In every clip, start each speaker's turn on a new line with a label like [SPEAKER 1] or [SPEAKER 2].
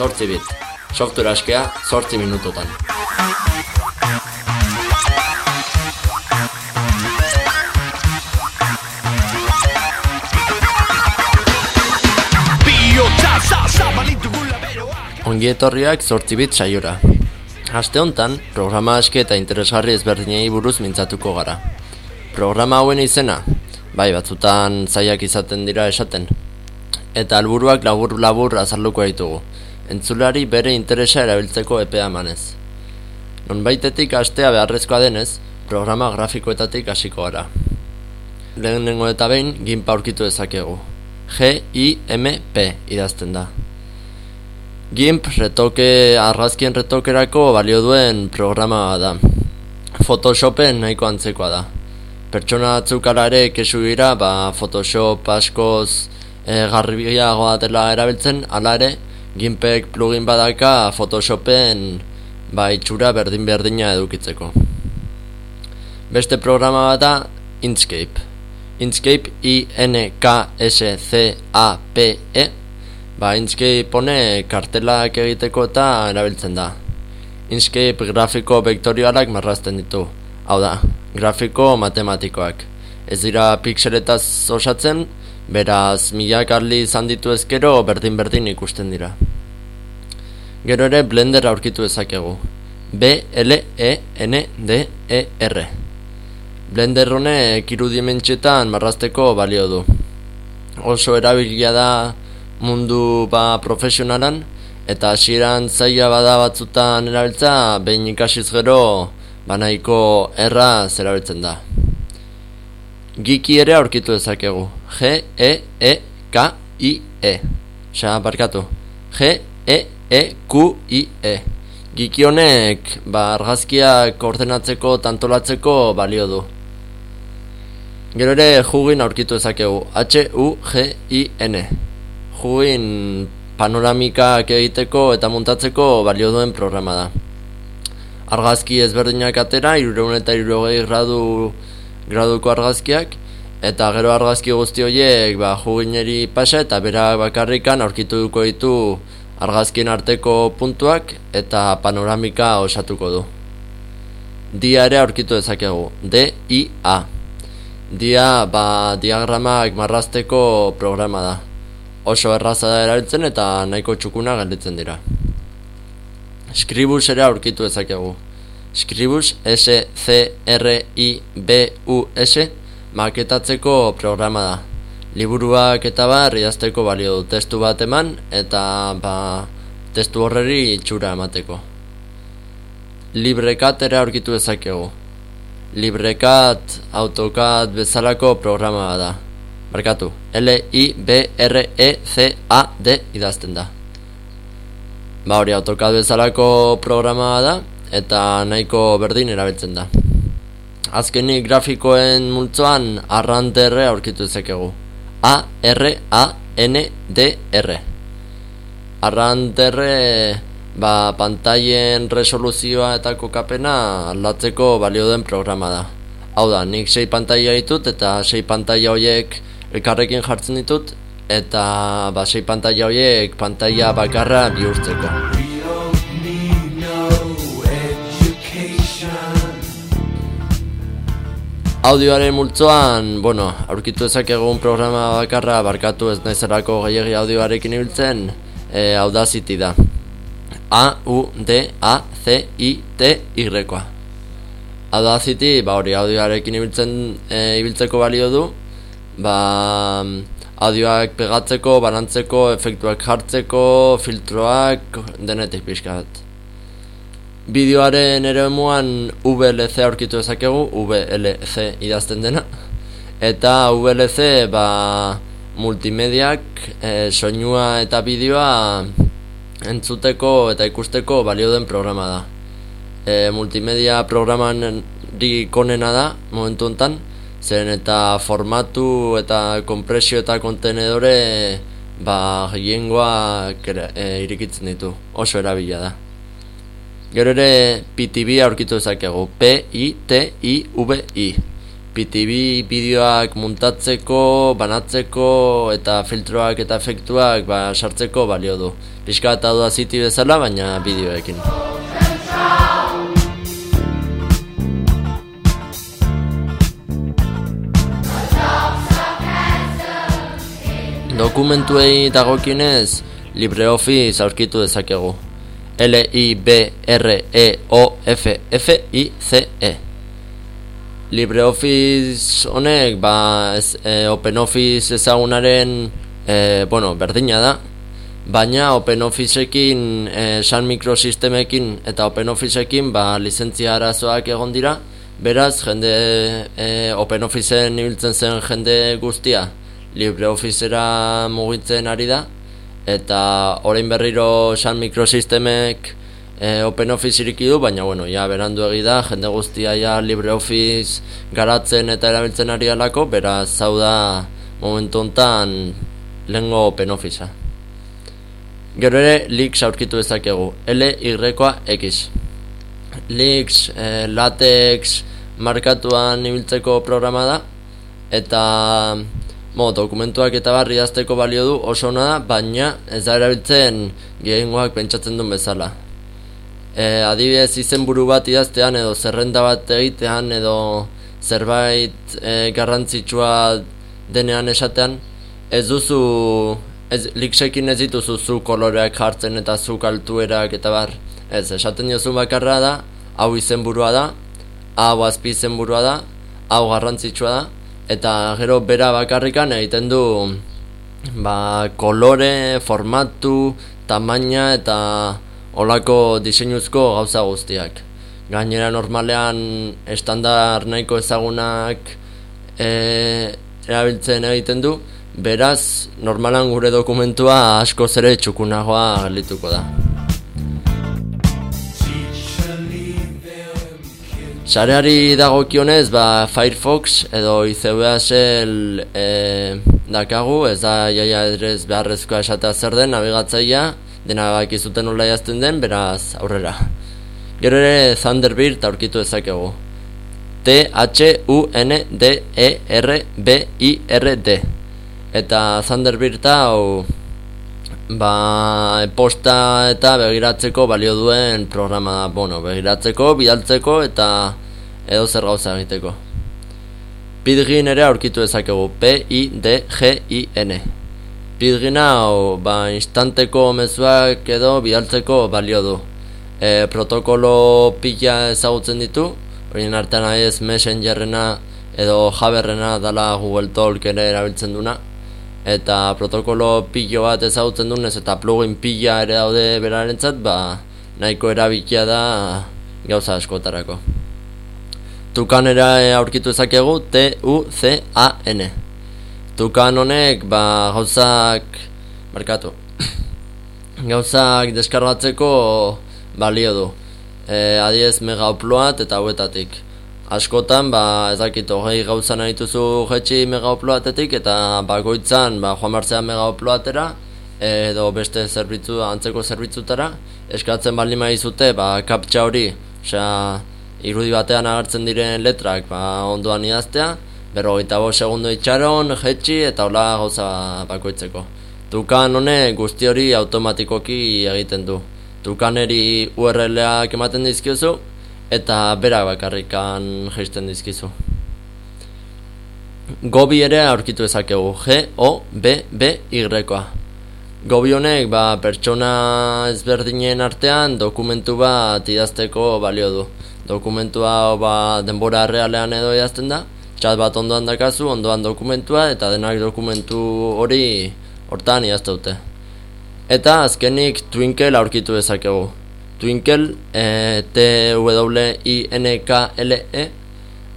[SPEAKER 1] zortzi bit. Software askea, zortzi minutotan. Ongi etorriak zortzi bit saiora. Aste hontan, programa aske eta interesgarri ezberdinei buruz mintzatuko gara. Programa hauen izena, bai batzutan zaiak izaten dira esaten. Eta alburuak labur-labur azarluko ditugu. Entzulari bere interesa erabiltzeko epea emanez. Nonbaitetik astea beharrezkoa denez, programa grafikoetatik hasiko gara. Lehenengo eta behin, gimpa aurkitu ezakegu. G-I-M-P idazten da. GIMP retoke argazkien retokerako balio duen programa da. Photoshopen nahiko antzekoa da. Pertsona batzuk ere kesu gira, ba, Photoshop askoz e, garbiagoa dela erabiltzen, ala ere, GIMPek plugin badaka Photoshopen ba, itxura berdin-berdina edukitzeko. Beste programa bat da Inkscape. Inkscape, I-N-K-S-C-A-P-E, Ba, Inkscape hone kartelak egiteko eta erabiltzen da. Inkscape grafiko vektorialak marrazten ditu. Hau da, grafiko matematikoak. Ez dira pixeletaz osatzen, beraz milak aldi izan ditu ezkero berdin-berdin ikusten dira. Gero ere Blender aurkitu ezakegu. B-L-E-N-D-E-R Blender honek irudimentxetan marrazteko balio du. Oso erabilia da mundu ba profesionalan eta hasieran zaila bada batzutan erabiltza behin ikasiz gero banaiko erra zerabiltzen da Giki ere aurkitu dezakegu G E E Xa barkatu. G E E Q I E. Giki honek ba argazkiak ordenatzeko tantolatzeko balio du. Gero ere jugin aurkitu dezakegu. H U G I N. Juin panoramikak egiteko eta montatzeko balio duen programa da. Argazki ezberdinak atera, irureun eta irurogei gradu, graduko argazkiak, eta gero argazki guzti horiek ba, jugineri pasa eta bera bakarrikan aurkitu duko ditu argazkien arteko puntuak eta panoramika osatuko du. Dia ere aurkitu dezakegu, D-I-A. Dia, ba, diagramak marrazteko programa da oso erraza da erabiltzen eta nahiko txukuna galditzen dira. Scribus ere aurkitu ezakegu. Scribus S-C-R-I-B-U-S maketatzeko programa da. Liburuak eta bar idazteko balio du testu bat eman eta ba, testu horreri itxura emateko. Librekat ere aurkitu ezakegu. Librekat, AutoCAD bezalako programa da. Markatu, L-I-B-R-E-C-A-D idazten da. Ba hori autokad bezalako programa da, eta nahiko berdin erabiltzen da. Azkenik grafikoen multzoan arranterre aurkitu ezekegu. A-R-A-N-D-R Arranterre ba, pantailen resoluzioa eta kokapena aldatzeko balio den programa da. Hau da, nik sei pantaila ditut eta sei pantaila horiek elkarrekin jartzen ditut eta basei pantaila horiek pantaila bakarra bihurtzeko. Audioaren multzoan, bueno, aurkitu ezak egun programa bakarra barkatu ez naizerako gehiagi audioarekin ibiltzen, e, Audacity da. A-U-D-A-C-I-T-Y-koa. Audacity, ba hori audioarekin ibiltzen e, ibiltzeko balio du, ba, audioak pegatzeko, banantzeko, efektuak jartzeko, filtroak, denetik pixkat. Bideoaren ere emuan VLC aurkitu ezakegu, VLC idazten dena. Eta VLC ba, multimediak, e, soinua eta bideoa entzuteko eta ikusteko balio den programa da. E, multimedia programan dikonena da, momentu enten, zen eta formatu eta kompresio eta kontenedore ba gehiengoa e, irikitzen ditu oso erabila da gero ere PTV aurkitu ezakegu P-I-T-I-V-I PTV bideoak muntatzeko, banatzeko eta filtroak eta efektuak ba, sartzeko balio du. Piska eta du aziti bezala, baina bideoekin. Dokumentuei dagokinez LibreOffice aurkitu dezakegu. L-I-B-R-E-O-F-F-I-C-E. LibreOffice honek ba, ez, e, OpenOffice ezagunaren e, bueno, berdina da. Baina OpenOfficeekin e, Sun Microsystemekin eta OpenOfficeekin ba, lizentzia arazoak egon dira. Beraz jende e, OpenOfficeen ibiltzen zen jende guztia. LibreOfficera mugitzen ari da eta orain berriro Sun Microsystemek e, OpenOffice iriki du, baina bueno, ja berandu egi da, jende guztia ja LibreOffice garatzen eta erabiltzen ari alako, beraz hau da momentu honetan lehengo OpenOfficea. Gero ere, Lix aurkitu dezakegu, L, Y, X. Lix, e, latex, markatuan ibiltzeko programa da, eta Mo, dokumentuak eta barri azteko balio du oso ona da, baina ez da erabiltzen gehiengoak pentsatzen duen bezala. E, adibidez izenburu bat idaztean edo zerrenda bat egitean edo zerbait e, garrantzitsua denean esatean ez duzu, ez, liksekin ez dituzu zu koloreak jartzen eta zu kaltuerak eta bar. Ez, esaten diozu bakarra da, hau izenburua da, hau azpi izenburua da, hau garrantzitsua da, eta gero bera bakarrikan egiten du ba, kolore, formatu, tamaina eta olako diseinuzko gauza guztiak. Gainera normalean estandar nahiko ezagunak e, erabiltzen egiten du, beraz normalan gure dokumentua asko zere txukunagoa gelituko da. Sareari dagokionez, ba, Firefox edo ICBSL e, dakagu, ez da jaia edrez beharrezkoa esatea zer den, nabigatzaia, dena bak izuten nola jazten den, beraz aurrera. Gero ere Thunderbird aurkitu ezakegu. T-H-U-N-D-E-R-B-I-R-D Eta Thunderbird hau ba, posta eta begiratzeko balio duen programa da, bueno, begiratzeko, bidaltzeko eta edo zer gauza egiteko. Pidgin ere aurkitu ezakegu, P-I-D-G-I-N. Pidgin hau, ba, instanteko mezuak edo bidaltzeko balio du. E, protokolo pila ezagutzen ditu, horien artean ez messengerrena edo jaberrena dala Google Talk ere erabiltzen duna eta protokolo pilo bat ezagutzen dunez eta plugin pila ere daude berarentzat, ba, nahiko erabikia da gauza askotarako. Tukan era aurkitu ezakegu T-U-C-A-N. Tukan honek ba, gauzak, markatu, gauzak deskargatzeko balio du. E, adiez mega upload eta huetatik askotan ba ez dakit hogei gauza nahi dituzu jetxi megauploatetik eta bakoitzan ba joan martzea megauploatera edo beste zerbitzu antzeko zerbitzutara. Eskatzen baldin maizute ba kaptxa hori osea irudi batean agertzen diren letrak ba ondoan idaztea berrogeita bo segundo itxaron jetxi eta hola gauza bakoitzeko. Tukan hone guzti hori automatikoki egiten du. Tukaneri URL-ak ematen dizkiozu eta bera bakarrikan jaisten dizkizu. Gobi ere aurkitu ezakegu, G, O, B, B, Y. Gobi honek ba, pertsona ezberdinen artean dokumentu bat idazteko balio du. Dokumentua ba, denbora realean edo idazten da, txat bat ondoan dakazu, ondoan dokumentua, eta denak dokumentu hori hortan idazte Eta azkenik Twinkle aurkitu ezakegu. Twinkle, e, T-W-I-N-K-L-E,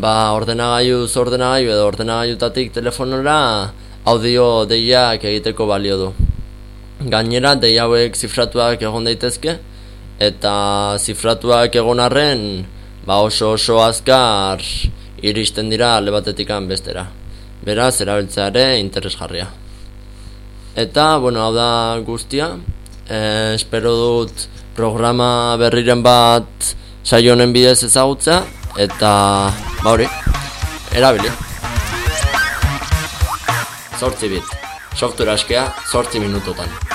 [SPEAKER 1] ba, ordenagailu ordenagailu edo ordenagailutatik telefonora audio deiak egiteko balio du. Gainera, deia hauek zifratuak egon daitezke, eta zifratuak egon arren, ba oso oso azkar iristen dira alde batetik bestera. Beraz, erabiltzeare interesgarria. Eta, bueno, hau da guztia, e, espero dut, programa berriren bat saio honen bidez ezagutza eta ba hori erabili. Zortzi bit. Software askea, zortzi minutotan.